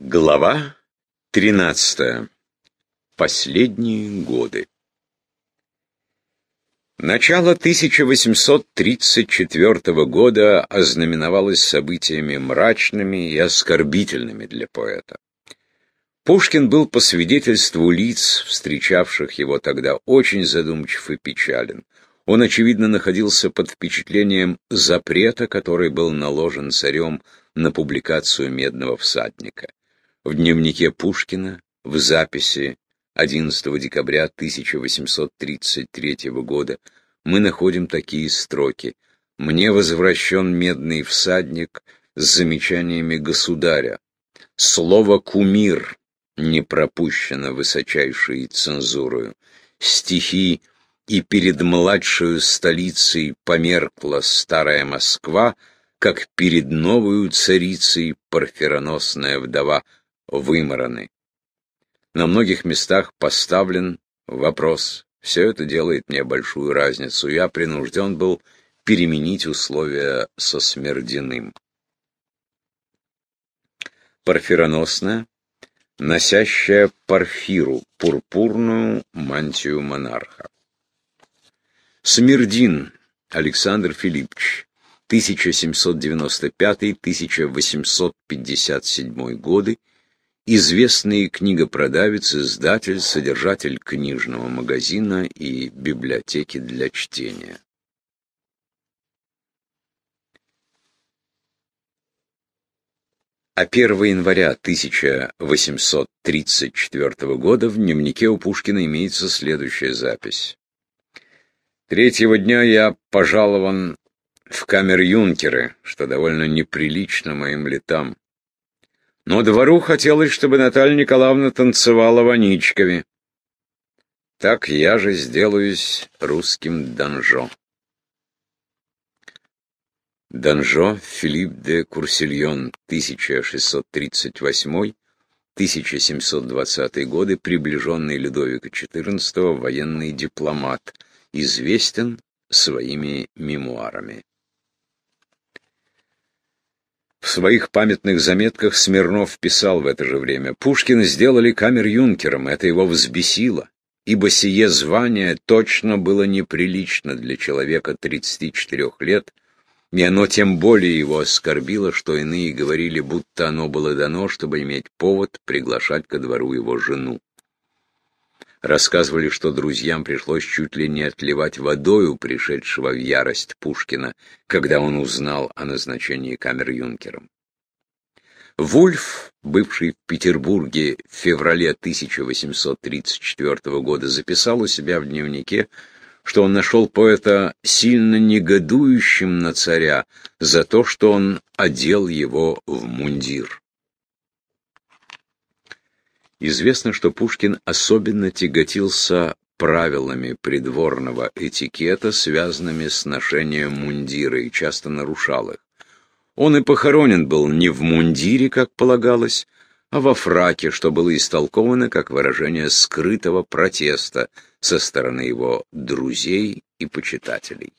Глава 13. Последние годы. Начало 1834 года ознаменовалось событиями мрачными и оскорбительными для поэта. Пушкин был по свидетельству лиц, встречавших его тогда, очень задумчив и печален. Он, очевидно, находился под впечатлением запрета, который был наложен царем на публикацию «Медного всадника». В дневнике Пушкина в записи 11 декабря 1833 года мы находим такие строки «Мне возвращен медный всадник с замечаниями государя. Слово «кумир» не пропущено высочайшей цензурою. Стихи «И перед младшую столицей померкла старая Москва», как перед новою царицей парфироносная вдова вымораны. На многих местах поставлен вопрос. Все это делает мне большую разницу. Я принужден был переменить условия со Смердиным. Парфироносная, носящая парфиру, пурпурную мантию монарха. Смердин Александр Филиппович, 1795-1857 годы, известный книгопродавец, издатель, содержатель книжного магазина и библиотеки для чтения. А 1 января 1834 года в дневнике у Пушкина имеется следующая запись. «Третьего дня я пожалован в камер-юнкеры, что довольно неприлично моим летам. Но двору хотелось, чтобы Наталья Николаевна танцевала в. Так я же сделаюсь русским Данжо. Данжо Филипп де Курсильон, 1638-1720 годы, приближенный Людовика XIV, военный дипломат, известен своими мемуарами. В своих памятных заметках Смирнов писал в это же время, «Пушкин сделали камер-юнкером, это его взбесило, ибо сие звание точно было неприлично для человека 34 лет, и оно тем более его оскорбило, что иные говорили, будто оно было дано, чтобы иметь повод приглашать ко двору его жену. Рассказывали, что друзьям пришлось чуть ли не отливать водою пришедшего в ярость Пушкина, когда он узнал о назначении камер-юнкером. Вульф, бывший в Петербурге в феврале 1834 года, записал у себя в дневнике, что он нашел поэта сильно негодующим на царя за то, что он одел его в мундир. Известно, что Пушкин особенно тяготился правилами придворного этикета, связанными с ношением мундира, и часто нарушал их. Он и похоронен был не в мундире, как полагалось, а во фраке, что было истолковано как выражение скрытого протеста со стороны его друзей и почитателей.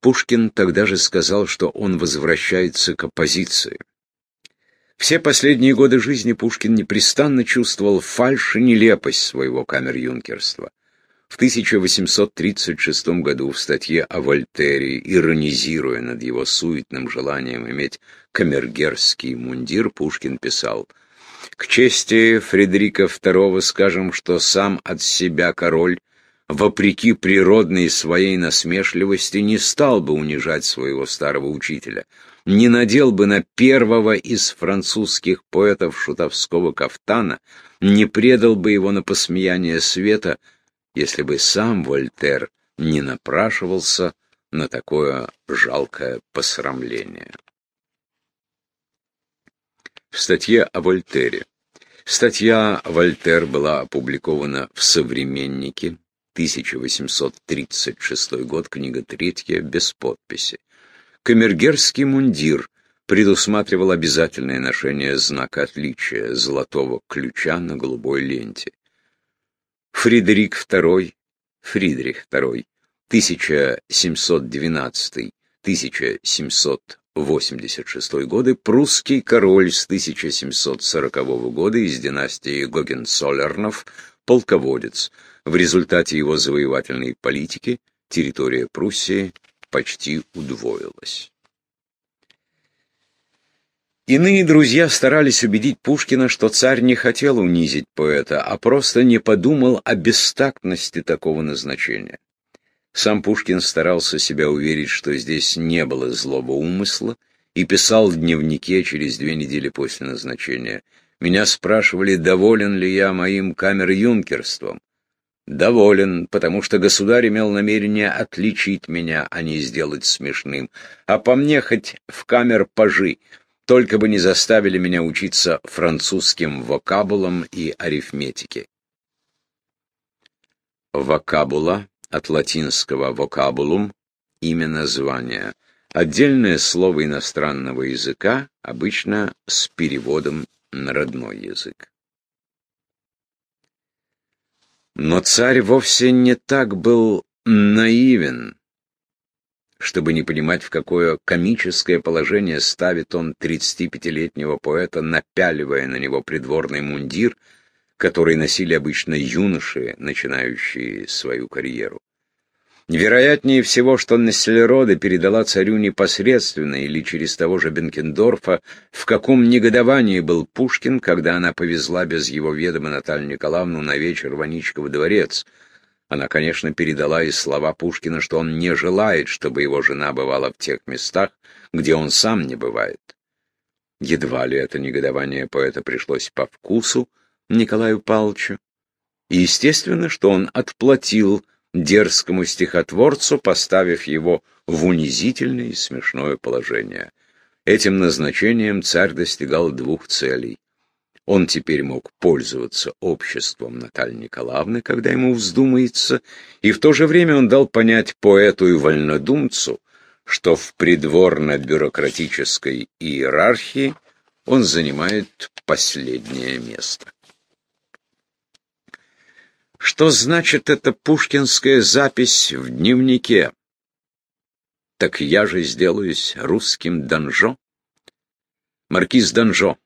Пушкин тогда же сказал, что он возвращается к оппозиции. Все последние годы жизни Пушкин непрестанно чувствовал фальшь и нелепость своего камер-юнкерства. В 1836 году в статье о Вольтере, иронизируя над его суетным желанием иметь камергерский мундир, Пушкин писал «К чести Фредерика II скажем, что сам от себя король вопреки природной своей насмешливости, не стал бы унижать своего старого учителя, не надел бы на первого из французских поэтов шутовского кафтана, не предал бы его на посмеяние света, если бы сам Вольтер не напрашивался на такое жалкое посрамление. В статье о Вольтере. Статья «Вольтер» была опубликована в «Современнике» 1836 год, книга третья, без подписи. Камергерский мундир предусматривал обязательное ношение знака отличия золотого ключа на голубой ленте. Фридрих II, Фридрих II, 1712-1786 годы, прусский король с 1740 года из династии Гогенцоллернов, полководец. В результате его завоевательной политики территория Пруссии почти удвоилась. Иные друзья старались убедить Пушкина, что царь не хотел унизить поэта, а просто не подумал о бестактности такого назначения. Сам Пушкин старался себя уверить, что здесь не было злого умысла, и писал в дневнике через две недели после назначения. Меня спрашивали, доволен ли я моим камер-юнкерством. Доволен, потому что государь имел намерение отличить меня, а не сделать смешным. А по мне хоть в камер пажи, только бы не заставили меня учиться французским вокабулам и арифметике. Вокабула от латинского vocabulum – имя названия. Отдельное слово иностранного языка, обычно с переводом на родной язык. Но царь вовсе не так был наивен, чтобы не понимать, в какое комическое положение ставит он 35-летнего поэта, напяливая на него придворный мундир, который носили обычно юноши, начинающие свою карьеру. Вероятнее всего, что Нессельроде передала царю непосредственно или через того же Бенкендорфа, в каком негодовании был Пушкин, когда она повезла без его ведома Наталью Николаевну на вечер в Аничков дворец — она, конечно, передала и слова Пушкина, что он не желает, чтобы его жена бывала в тех местах, где он сам не бывает. Едва ли это негодование поэта пришлось по вкусу Николаю Павловичу. И естественно, что он отплатил дерзкому стихотворцу, поставив его в унизительное и смешное положение. Этим назначением царь достигал двух целей. Он теперь мог пользоваться обществом Натальи Николаевны, когда ему вздумается, и в то же время он дал понять поэту и вольнодумцу, что в придворно-бюрократической иерархии он занимает последнее место. Что значит эта пушкинская запись в дневнике? Так я же сделаюсь русским Данжо. Маркиз Данжо,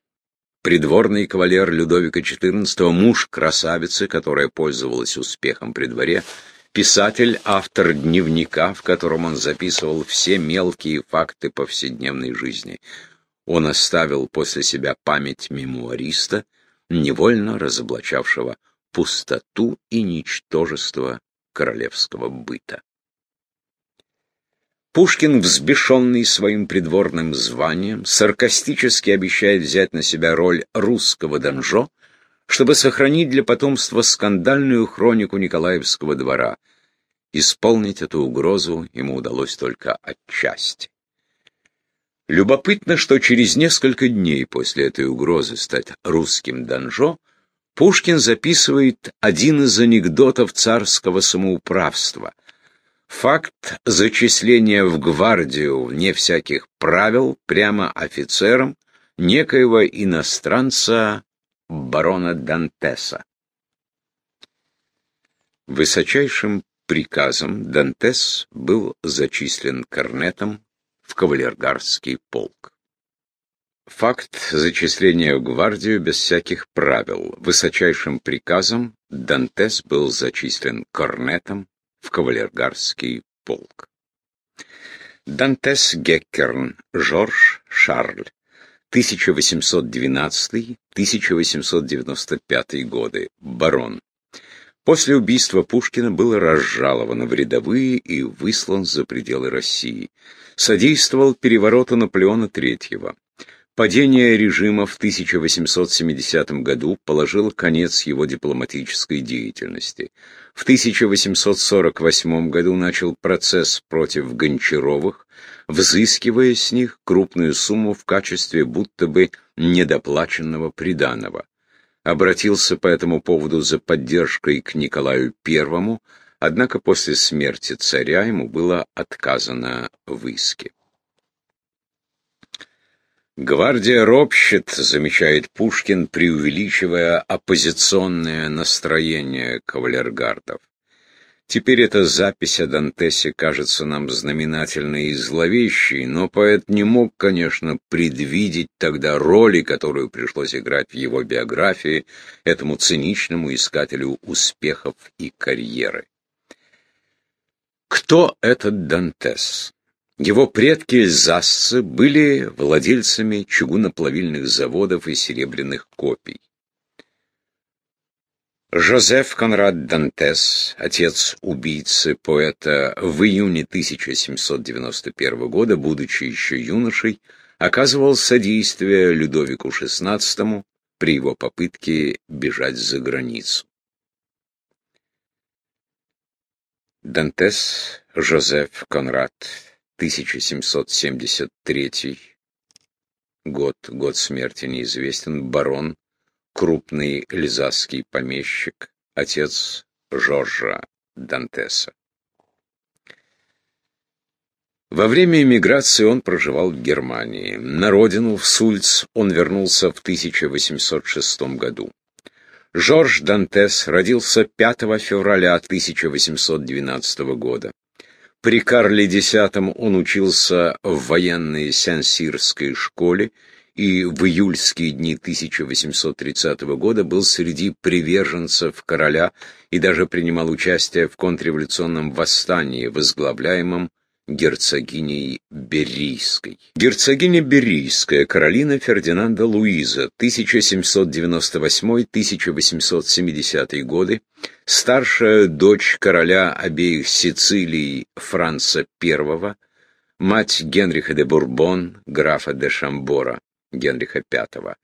придворный кавалер Людовика XIV, муж красавицы, которая пользовалась успехом при дворе, писатель, автор дневника, в котором он записывал все мелкие факты повседневной жизни. Он оставил после себя память мемуариста, невольно разоблачавшего пустоту и ничтожество королевского быта. Пушкин, взбешенный своим придворным званием, саркастически обещает взять на себя роль русского Донжо, чтобы сохранить для потомства скандальную хронику Николаевского двора. Исполнить эту угрозу ему удалось только отчасти. Любопытно, что через несколько дней после этой угрозы стать русским Донжо Пушкин записывает один из анекдотов царского самоуправства — Факт зачисления в гвардию вне всяких правил прямо офицером некоего иностранца барона Дантеса. Высочайшим приказом Дантес был зачислен корнетом в кавалергарский полк. Факт зачисления в гвардию без всяких правил. Высочайшим приказом Дантес был зачислен корнетом в кавалергарский полк. Дантес Геккерн, Жорж Шарль, 1812-1895 годы, барон. После убийства Пушкина был разжалован в рядовые и выслан за пределы России. Содействовал перевороту Наполеона III. Падение режима в 1870 году положило конец его дипломатической деятельности. В 1848 году начал процесс против Гончаровых, взыскивая с них крупную сумму в качестве будто бы недоплаченного приданого. Обратился по этому поводу за поддержкой к Николаю I, однако после смерти царя ему было отказано в иске. Гвардия ропщет, замечает Пушкин, преувеличивая оппозиционное настроение кавалергардов. Теперь эта запись о Дантесе кажется нам знаменательной и зловещей, но поэт не мог, конечно, предвидеть тогда роли, которую пришлось играть в его биографии этому циничному искателю успехов и карьеры. Кто этот Дантес? Его предки эльзасцы были владельцами чугуноплавильных заводов и серебряных копий. Жозеф Конрад Дантес, отец убийцы поэта, в июне 1791 года, будучи еще юношей, оказывал содействие Людовику XVI при его попытке бежать за границу. Дантес Жозеф Конрад, 1773 год, год смерти неизвестен, барон, крупный эльзасский помещик, отец Жоржа Дантеса. Во время эмиграции он проживал в Германии. На родину, в Сульц, он вернулся в 1806 году. Жорж Дантес родился 5 февраля 1812 года. При Карле X он учился в военной Сен-Сирской школе и в июльские дни 1830 года был среди приверженцев короля и даже принимал участие в контрреволюционном восстании, возглавляемом герцогиней Берийской. Герцогиня Берийская, Каролина Фердинанда Луиза, 1798-1870 годы, старшая дочь короля обеих Сицилий Франца I, мать Генриха де Бурбон, графа де Шамбора. Генриха V.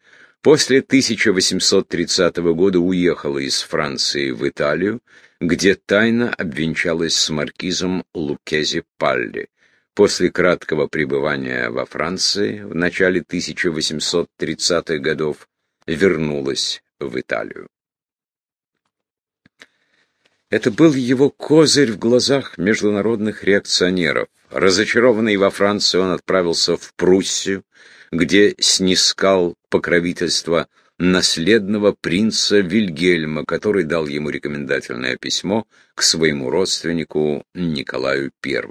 После 1830 года уехала из Франции в Италию, где тайно обвенчалась с маркизом Лукези Палли. После краткого пребывания во Франции в начале 1830-х годов вернулась в Италию. Это был его козырь в глазах международных реакционеров. Разочарованный во Франции, он отправился в Пруссию, где снискал покровительство наследного принца Вильгельма, который дал ему рекомендательное письмо к своему родственнику Николаю I.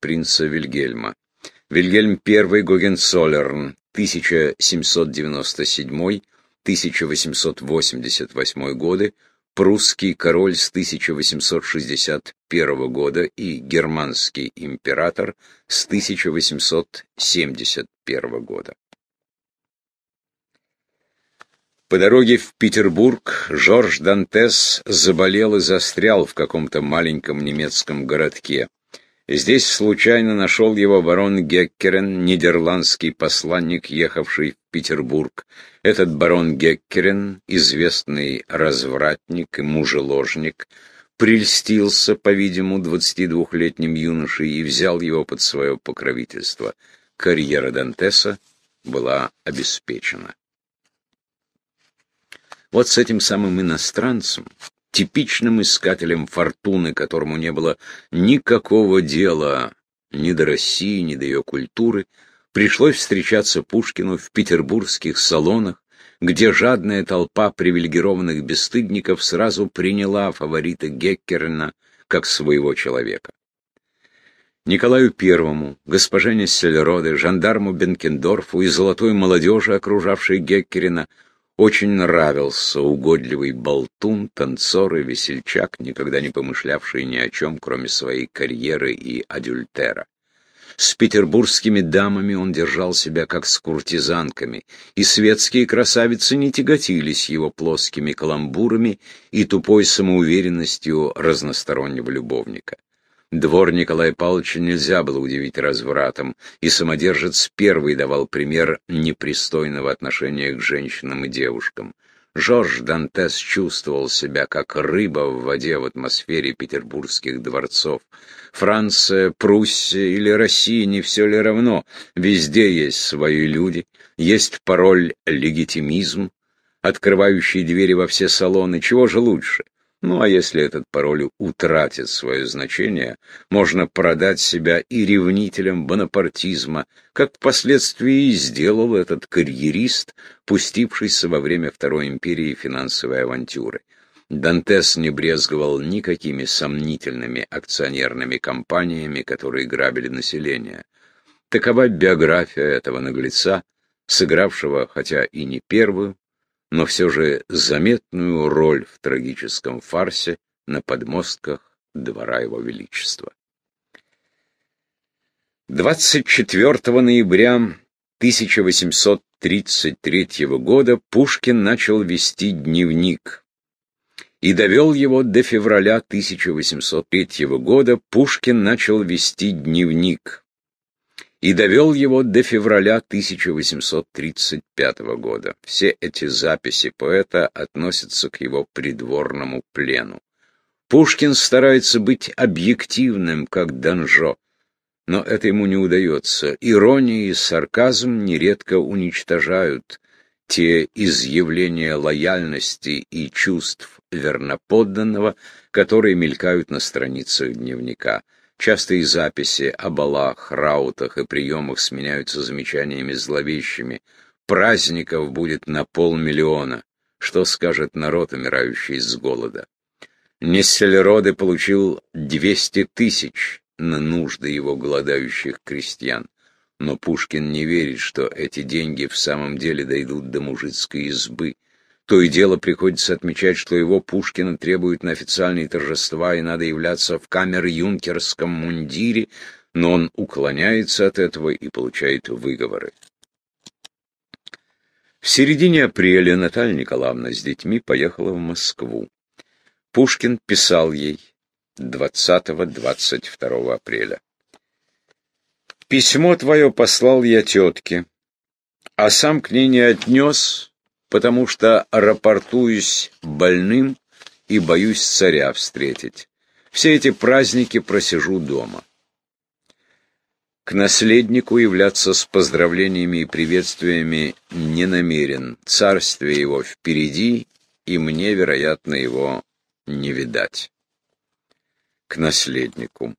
Принца Вильгельма. Вильгельм I Гогенцоллерн, 1797-1888 годы, прусский король с 1861 года и германский император с 1871 года. По дороге в Петербург Жорж Дантес заболел и застрял в каком-то маленьком немецком городке. Здесь случайно нашел его барон Геккерен, нидерландский посланник, ехавший в Петербург. Этот барон Геккерен, известный развратник и мужеложник, прельстился, по-видимому, 22-летним юношей и взял его под свое покровительство. Карьера Дантеса была обеспечена. Вот с этим самым иностранцем типичным искателем фортуны, которому не было никакого дела ни до России, ни до ее культуры, пришлось встречаться Пушкину в петербургских салонах, где жадная толпа привилегированных бесстыдников сразу приняла фаворита Геккерна как своего человека. Николаю Первому, госпоже Нессельроде, жандарму Бенкендорфу и золотой молодежи, окружавшей Геккерина, очень нравился угодливый болтун, танцор и весельчак, никогда не помышлявший ни о чем, кроме своей карьеры и адюльтера. С петербургскими дамами он держал себя как с куртизанками, и светские красавицы не тяготились его плоскими каламбурами и тупой самоуверенностью разностороннего любовника. Двор Николая Павловича нельзя было удивить развратом, и самодержец первый давал пример непристойного отношения к женщинам и девушкам. Жорж Дантес чувствовал себя как рыба в воде в атмосфере петербургских дворцов. Франция, Пруссия или Россия, не все ли равно? Везде есть свои люди, есть пароль «легитимизм», открывающий двери во все салоны. Чего же лучше? Ну а если этот пароль утратит свое значение, можно продать себя и ревнителям бонапартизма, как впоследствии и сделал этот карьерист, пустившийся во время Второй империи финансовой авантюры. Дантес не брезговал никакими сомнительными акционерными компаниями, которые грабили население. Такова биография этого наглеца, сыгравшего, хотя и не первую, но все же заметную роль в трагическом фарсе на подмостках двора его величества. 24 ноября 1833 года Пушкин начал вести дневник, и довел его до февраля 1803 года, Пушкин начал вести дневник, и довел его до февраля 1835 года. Все эти записи поэта относятся к его придворному плену. Пушкин старается быть объективным, как Данжо, но это ему не удается. Ирония и сарказм нередко уничтожают те изъявления лояльности и чувств верноподданного, которые мелькают на страницах дневника. Частые записи о балах, раутах и приемах сменяются замечаниями зловещими. Праздников будет на полмиллиона. Что скажет народ, умирающий с голода? Нессельроды получил 200 тысяч на нужды его голодающих крестьян. Но Пушкин не верит, что эти деньги в самом деле дойдут до мужицкой избы. То и дело приходится отмечать, что его Пушкина требуют на официальные торжества, и надо являться в камер-юнкерском мундире, но он уклоняется от этого и получает выговоры. В середине апреля Наталья Николаевна с детьми поехала в Москву. Пушкин писал ей 20-22 апреля. Письмо твое послал я тетке, а сам к ней не отнес, потому что рапортуюсь больным и боюсь царя встретить. Все эти праздники просижу дома. К наследнику являться с поздравлениями и приветствиями не намерен. Царствие его впереди, и мне, вероятно, его не видать. К наследнику.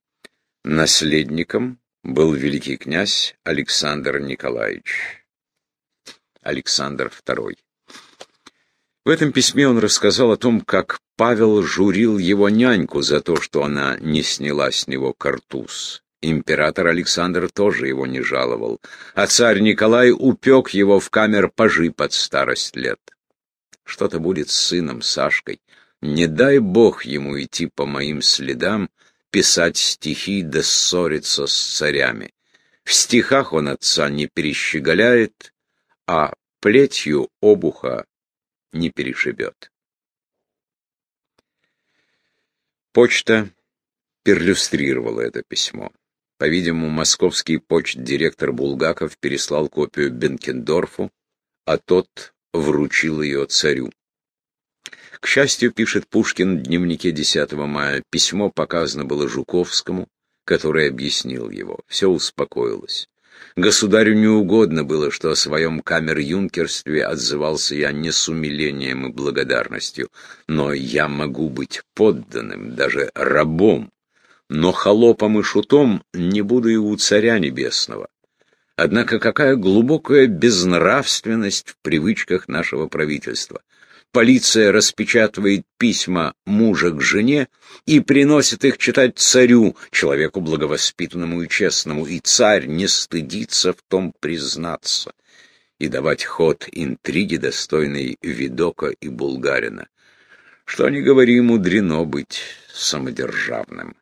Наследником был великий князь Александр Николаевич. Александр II. В этом письме он рассказал о том, как Павел журил его няньку за то, что она не сняла с него картуз. Император Александр тоже его не жаловал, а царь Николай упек его в камер пажи под старость лет. Что-то будет с сыном Сашкой. Не дай бог ему идти по моим следам, писать стихи да ссориться с царями. В стихах он отца не перещеголяет, а плетью обуха не перешибет. Почта перлюстрировала это письмо. По-видимому, московский почт-директор Булгаков переслал копию Бенкендорфу, а тот вручил ее царю. К счастью, пишет Пушкин в дневнике 10 мая, письмо показано было Жуковскому, который объяснил его. Все успокоилось. Государю не угодно было, что о своем камер-юнкерстве отзывался я не с умилением и благодарностью, но я могу быть подданным, даже рабом, но холопом и шутом не буду и у царя небесного. Однако какая глубокая безнравственность в привычках нашего правительства полиция распечатывает письма мужа к жене и приносит их читать царю, человеку благовоспитанному и честному, и царь не стыдится в том признаться и давать ход интриге, достойной Видока и Булгарина. Что ни говори, мудрено быть самодержавным.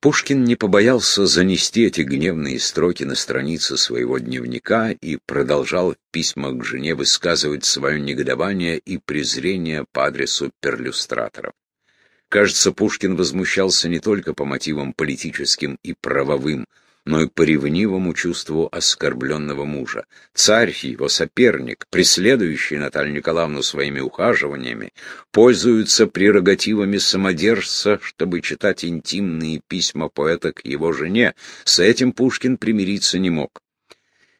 Пушкин не побоялся занести эти гневные строки на страницы своего дневника и продолжал в письмах к жене высказывать свое негодование и презрение по адресу перлюстраторов. Кажется, Пушкин возмущался не только по мотивам политическим и правовым, но и по ревнивому чувству оскорбленного мужа. Царь, его соперник, преследующий Наталью Николаевну своими ухаживаниями, пользуются прерогативами самодержца, чтобы читать интимные письма поэта к его жене. С этим Пушкин примириться не мог.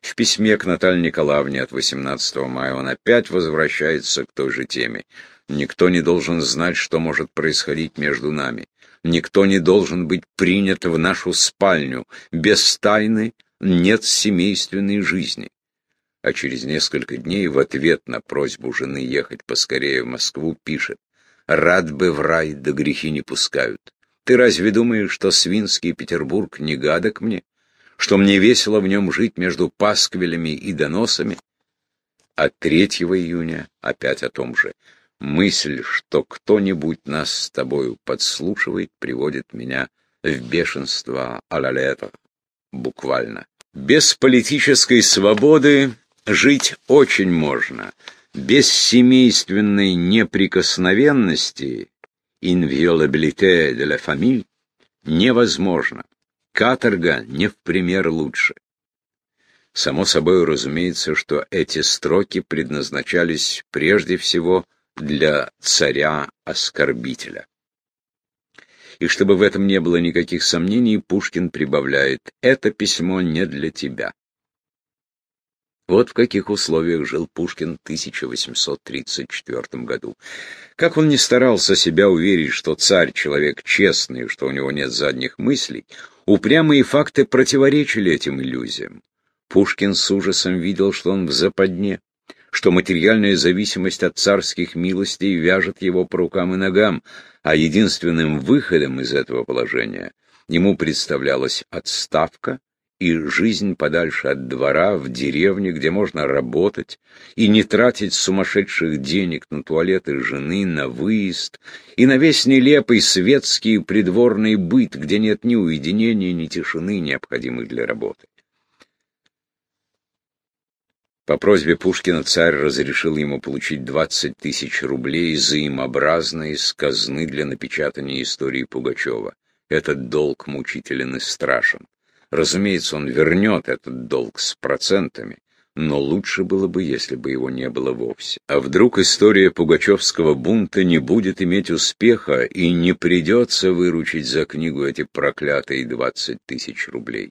В письме к Наталье Николаевне от 18 мая он опять возвращается к той же теме. «Никто не должен знать, что может происходить между нами. Никто не должен быть принят в нашу спальню. Без тайны нет семейственной жизни. а через несколько дней в ответ на просьбу жены ехать поскорее в Москву пишет «Рад бы в рай, да грехи не пускают. Ты разве думаешь, что свинский Петербург не гадок мне? Что мне весело в нем жить между пасквилями и доносами?» А 3 июня опять о том же. Мысль, что кто-нибудь нас с тобою подслушивает, приводит меня в бешенство а буквально. Без политической свободы жить очень можно. Без семейственной неприкосновенности inviolabilité de la famille невозможно. Каторга не в пример лучше. Само собой разумеется, что эти строки предназначались прежде всего для царя-оскорбителя. И чтобы в этом не было никаких сомнений, Пушкин прибавляет «Это письмо не для тебя». Вот в каких условиях жил Пушкин в 1834 году. Как он не старался себя уверить, что царь человек честный, что у него нет задних мыслей, упрямые факты противоречили этим иллюзиям. Пушкин с ужасом видел, что он в западне что материальная зависимость от царских милостей вяжет его по рукам и ногам, а единственным выходом из этого положения ему представлялась отставка и жизнь подальше от двора, в деревне, где можно работать, и не тратить сумасшедших денег на туалеты жены, на выезд, и на весь нелепый светский придворный быт, где нет ни уединения, ни тишины, необходимых для работы. По просьбе Пушкина царь разрешил ему получить 20 тысяч рублей взаимообразно из казны для напечатания истории Пугачева. Этот долг мучителен и страшен. Разумеется, он вернет этот долг с процентами, но лучше было бы, если бы его не было вовсе. А вдруг история пугачевского бунта не будет иметь успеха и не придется выручить за книгу эти проклятые 20 тысяч рублей?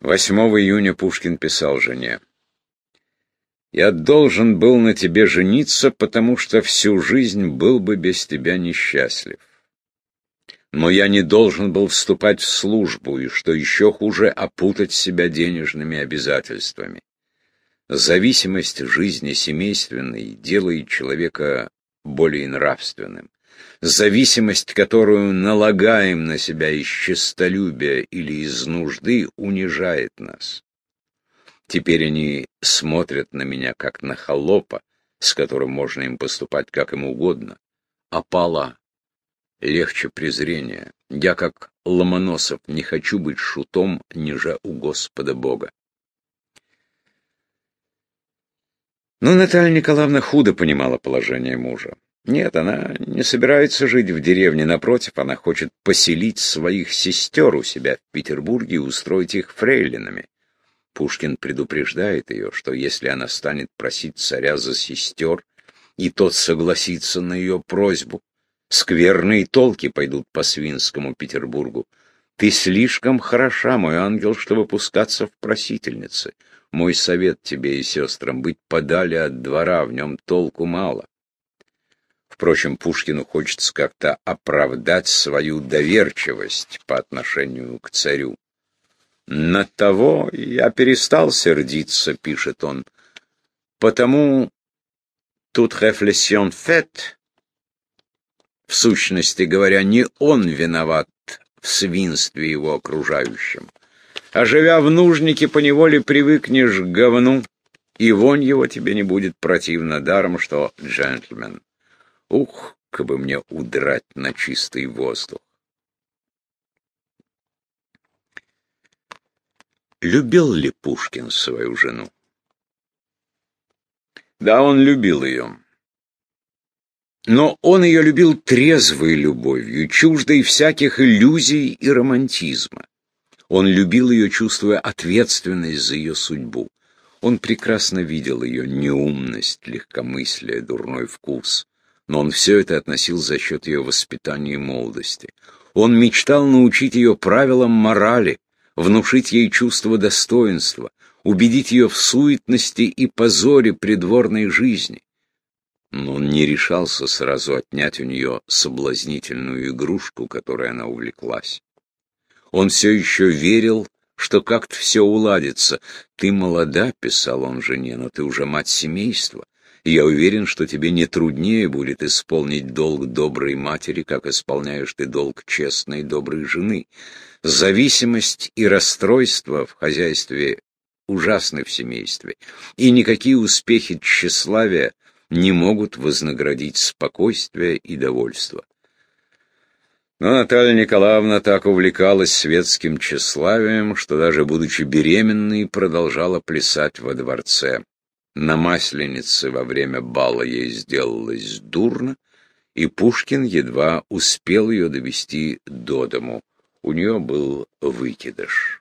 8 июня Пушкин писал жене. «Я должен был на тебе жениться, потому что всю жизнь был бы без тебя несчастлив. Но я не должен был вступать в службу, и, что еще хуже, опутать себя денежными обязательствами. Зависимость жизни семейственной делает человека более нравственным зависимость, которую налагаем на себя из честолюбия или из нужды, унижает нас. Теперь они смотрят на меня, как на холопа, с которым можно им поступать как им угодно. Опала легче презрения. Я, как Ломоносов, не хочу быть шутом ниже у Господа Бога. Но Наталья Николаевна худо понимала положение мужа. Нет, она не собирается жить в деревне, напротив, она хочет поселить своих сестер у себя в Петербурге и устроить их фрейлинами. Пушкин предупреждает ее, что если она станет просить царя за сестер, и тот согласится на ее просьбу, скверные толки пойдут по свинскому Петербургу. Ты слишком хороша, мой ангел, чтобы пускаться в просительницы. Мой совет тебе и сестрам — быть подали от двора, в нем толку мало. Впрочем, Пушкину хочется как-то оправдать свою доверчивость по отношению к царю. «На того я перестал сердиться», — пишет он, — «потому тут réflexion faite, в сущности говоря, не он виноват в свинстве его окружающим, а живя в нужнике, поневоле привыкнешь к говну, и вонь его тебе не будет противно даром, что джентльмен. Ух, как бы мне удрать на чистый воздух. Любил ли Пушкин свою жену? Да, он любил ее. Но он ее любил трезвой любовью, чуждой всяких иллюзий и романтизма. Он любил ее, чувствуя ответственность за ее судьбу. Он прекрасно видел ее неумность, легкомыслие, дурной вкус но он все это относил за счет ее воспитания и молодости. Он мечтал научить ее правилам морали, внушить ей чувство достоинства, убедить ее в суетности и позоре придворной жизни. Но он не решался сразу отнять у нее соблазнительную игрушку, которой она увлеклась. Он все еще верил что как-то все уладится. Ты молода, — писал он жене, — но ты уже мать семейства. И я уверен, что тебе не труднее будет исполнить долг доброй матери, как исполняешь ты долг честной доброй жены. Зависимость и расстройство в хозяйстве ужасны в семействе, и никакие успехи тщеславия не могут вознаградить спокойствие и довольство. Но Наталья Николаевна так увлекалась светским тщеславием, что даже будучи беременной, продолжала плясать во дворце. На Масленице во время бала ей сделалось дурно, и Пушкин едва успел ее довести до дому. У нее был выкидыш.